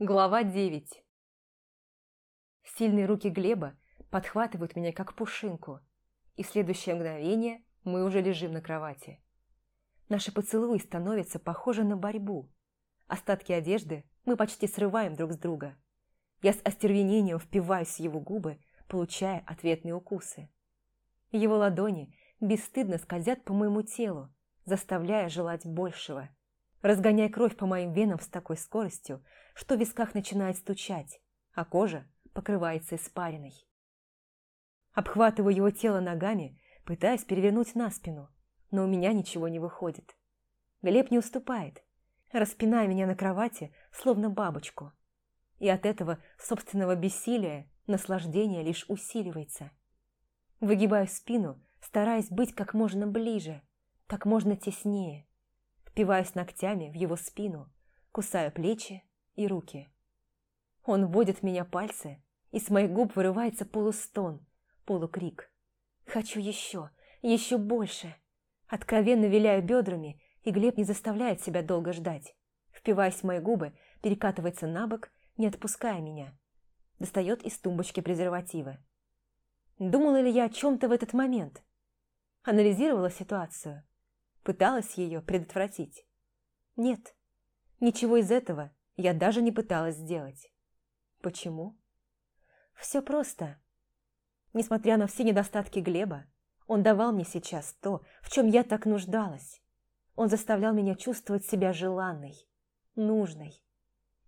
Глава 9 Сильные руки Глеба подхватывают меня как пушинку, и в следующее мгновение мы уже лежим на кровати. Наши поцелуи становятся похожи на борьбу. Остатки одежды мы почти срываем друг с друга. Я с остервенением впиваюсь в его губы, получая ответные укусы. Его ладони бесстыдно скользят по моему телу, заставляя желать большего – разгоняя кровь по моим венам с такой скоростью, что в висках начинает стучать, а кожа покрывается испариной. Обхватываю его тело ногами, пытаясь перевернуть на спину, но у меня ничего не выходит. Глеб не уступает, распиная меня на кровати, словно бабочку. И от этого собственного бессилия наслаждение лишь усиливается. Выгибаю спину, стараясь быть как можно ближе, как можно теснее, впиваюсь ногтями в его спину, кусаю плечи и руки. Он вводит в меня пальцы, и с моих губ вырывается полустон, полукрик. Хочу еще, еще больше. Откровенно виляю бедрами, и Глеб не заставляет себя долго ждать. Впиваясь в мои губы, перекатывается на бок, не отпуская меня. Достает из тумбочки презервативы. Думала ли я о чем-то в этот момент? Анализировала ситуацию. Пыталась ее предотвратить? Нет, ничего из этого я даже не пыталась сделать. Почему? Все просто. Несмотря на все недостатки Глеба, он давал мне сейчас то, в чем я так нуждалась. Он заставлял меня чувствовать себя желанной, нужной.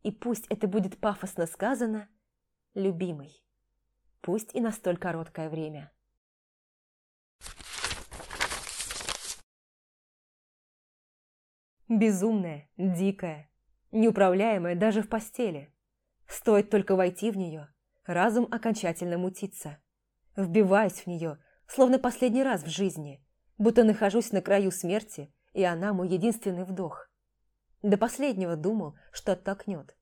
И пусть это будет пафосно сказано, любимой. Пусть и на столь короткое время. Безумная, дикая, неуправляемая даже в постели. Стоит только войти в нее, разум окончательно мутится. Вбиваюсь в нее, словно последний раз в жизни, будто нахожусь на краю смерти, и она мой единственный вдох. До последнего думал, что оттолкнет.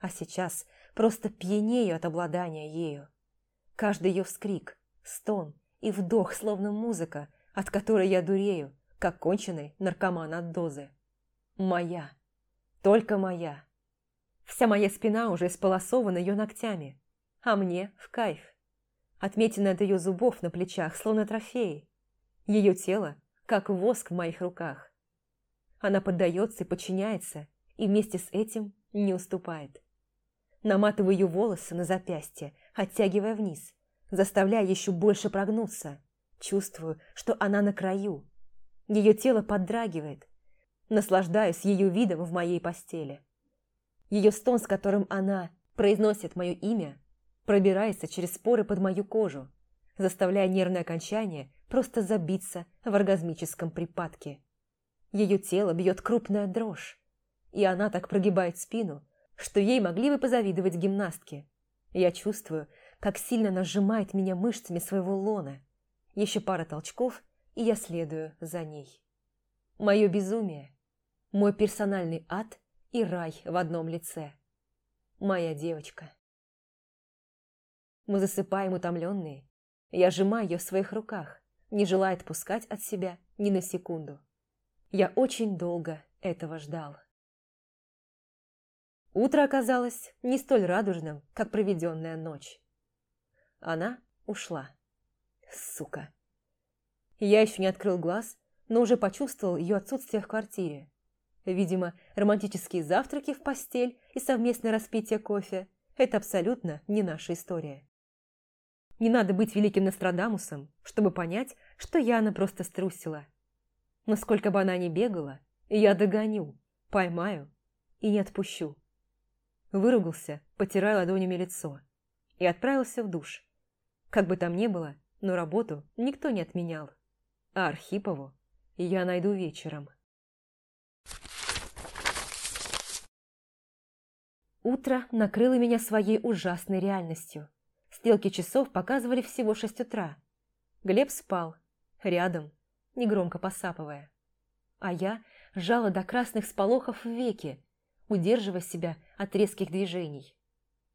А сейчас просто пьянею от обладания ею. Каждый ее вскрик, стон и вдох, словно музыка, от которой я дурею, как конченый наркоман от дозы. Моя. Только моя. Вся моя спина уже исполосована ее ногтями, а мне в кайф. Отметины от ее зубов на плечах, словно трофеи. Ее тело, как воск в моих руках. Она поддается и подчиняется, и вместе с этим не уступает. Наматываю ее волосы на запястье, оттягивая вниз, заставляя еще больше прогнуться. Чувствую, что она на краю. Ее тело подрагивает, наслаждаюсь ее видом в моей постели. Ее стон, с которым она произносит мое имя, пробирается через споры под мою кожу, заставляя нервное окончание просто забиться в оргазмическом припадке. Ее тело бьет крупная дрожь, и она так прогибает спину, что ей могли бы позавидовать гимнастки. Я чувствую, как сильно нажимает меня мышцами своего лона. Еще пара толчков, и я следую за ней. Мое безумие мой персональный ад и рай в одном лице. Моя девочка. Мы засыпаем утомленные. Я сжимаю ее в своих руках, не желая отпускать от себя ни на секунду. Я очень долго этого ждал. Утро оказалось не столь радужным, как проведенная ночь. Она ушла. Сука. Я еще не открыл глаз, но уже почувствовал ее отсутствие в квартире. Видимо, романтические завтраки в постель и совместное распитие кофе – это абсолютно не наша история. Не надо быть великим Нострадамусом, чтобы понять, что Яна просто струсила. Но сколько бы она ни бегала, я догоню, поймаю и не отпущу. Выругался, потирая ладонями лицо, и отправился в душ. Как бы там ни было, но работу никто не отменял. А Архипову я найду вечером. Утро накрыло меня своей ужасной реальностью. Стрелки часов показывали всего шесть утра. Глеб спал, рядом, негромко посапывая. А я жала до красных сполохов в веки, удерживая себя от резких движений.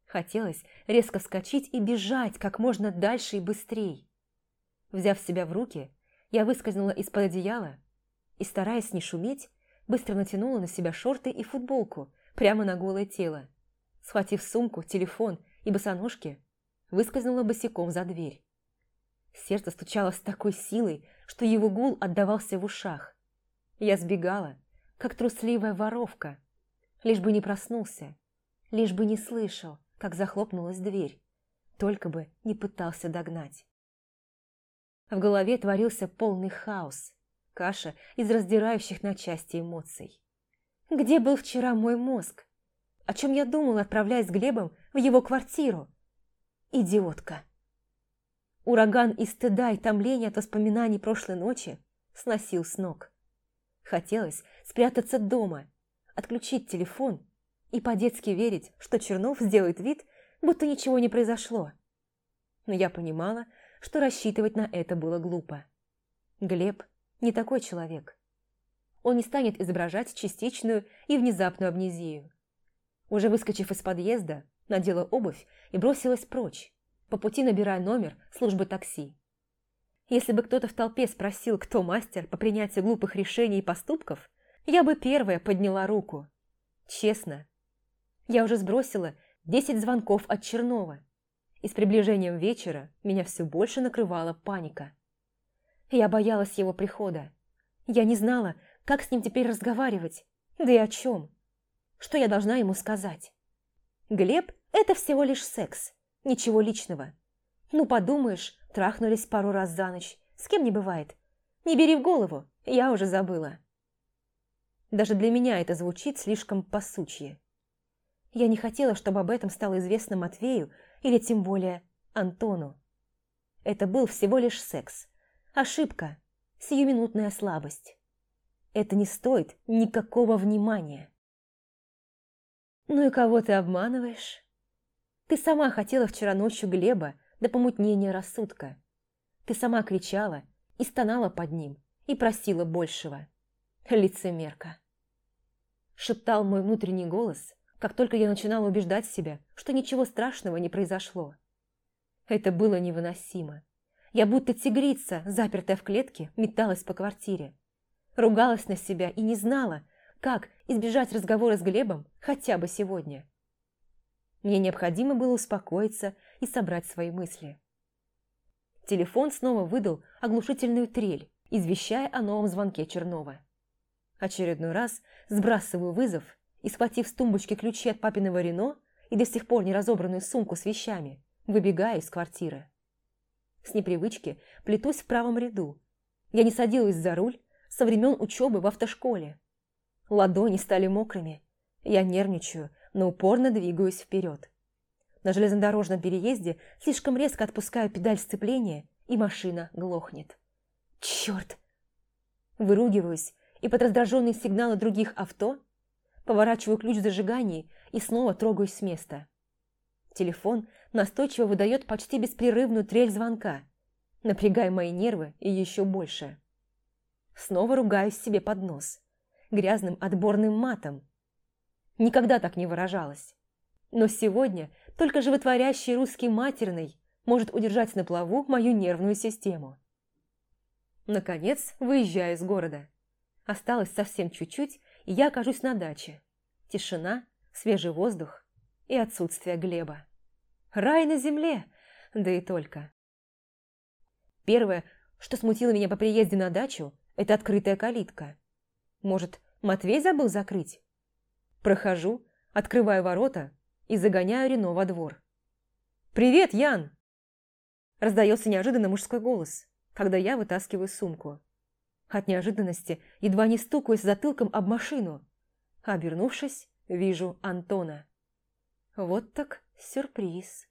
Хотелось резко вскочить и бежать как можно дальше и быстрей. Взяв себя в руки, я выскользнула из-под одеяла и, стараясь не шуметь, быстро натянула на себя шорты и футболку прямо на голое тело схватив сумку, телефон и босоножки, выскользнула босиком за дверь. Сердце стучало с такой силой, что его гул отдавался в ушах. Я сбегала, как трусливая воровка, лишь бы не проснулся, лишь бы не слышал, как захлопнулась дверь, только бы не пытался догнать. В голове творился полный хаос, каша из раздирающих на части эмоций. Где был вчера мой мозг? О чем я думала, отправляясь с Глебом в его квартиру? Идиотка. Ураган из стыда и томления от воспоминаний прошлой ночи сносил с ног. Хотелось спрятаться дома, отключить телефон и по-детски верить, что Чернов сделает вид, будто ничего не произошло. Но я понимала, что рассчитывать на это было глупо. Глеб не такой человек. Он не станет изображать частичную и внезапную амнезию. Уже выскочив из подъезда, надела обувь и бросилась прочь, по пути набирая номер службы такси. Если бы кто-то в толпе спросил, кто мастер по принятию глупых решений и поступков, я бы первая подняла руку. Честно. Я уже сбросила 10 звонков от Чернова, и с приближением вечера меня все больше накрывала паника. Я боялась его прихода. Я не знала, как с ним теперь разговаривать, да и о чем. Что я должна ему сказать? Глеб – это всего лишь секс. Ничего личного. Ну, подумаешь, трахнулись пару раз за ночь. С кем не бывает. Не бери в голову, я уже забыла. Даже для меня это звучит слишком посучье. Я не хотела, чтобы об этом стало известно Матвею или тем более Антону. Это был всего лишь секс. Ошибка, сиюминутная слабость. Это не стоит никакого внимания. «Ну и кого ты обманываешь?» Ты сама хотела вчера ночью Глеба до помутнения рассудка. Ты сама кричала и стонала под ним, и просила большего. Лицемерка. Шептал мой внутренний голос, как только я начинала убеждать себя, что ничего страшного не произошло. Это было невыносимо. Я будто тигрица, запертая в клетке, металась по квартире. Ругалась на себя и не знала, как избежать разговора с Глебом хотя бы сегодня. Мне необходимо было успокоиться и собрать свои мысли. Телефон снова выдал оглушительную трель, извещая о новом звонке Чернова. Очередной раз сбрасываю вызов и, схватив с тумбочки ключи от папиного Рено и до сих пор не разобранную сумку с вещами, выбегаю из квартиры. С непривычки плетусь в правом ряду. Я не садилась за руль со времен учебы в автошколе. Ладони стали мокрыми. Я нервничаю, но упорно двигаюсь вперед. На железнодорожном переезде слишком резко отпускаю педаль сцепления, и машина глохнет. Черт! Выругиваюсь и под раздраженные сигналы других авто поворачиваю ключ в зажигании и снова трогаюсь с места. Телефон настойчиво выдает почти беспрерывную трель звонка, напрягая мои нервы и еще больше. Снова ругаюсь себе под нос, грязным отборным матом, Никогда так не выражалась. Но сегодня только животворящий русский матерный может удержать на плаву мою нервную систему. Наконец, выезжаю из города. Осталось совсем чуть-чуть, и я окажусь на даче. Тишина, свежий воздух и отсутствие Глеба. Рай на земле, да и только. Первое, что смутило меня по приезде на дачу, это открытая калитка. Может, Матвей забыл закрыть? Прохожу, открываю ворота и загоняю Рено во двор. «Привет, Ян!» Раздается неожиданно мужской голос, когда я вытаскиваю сумку. От неожиданности едва не стукаюсь затылком об машину. Обернувшись, вижу Антона. Вот так сюрприз.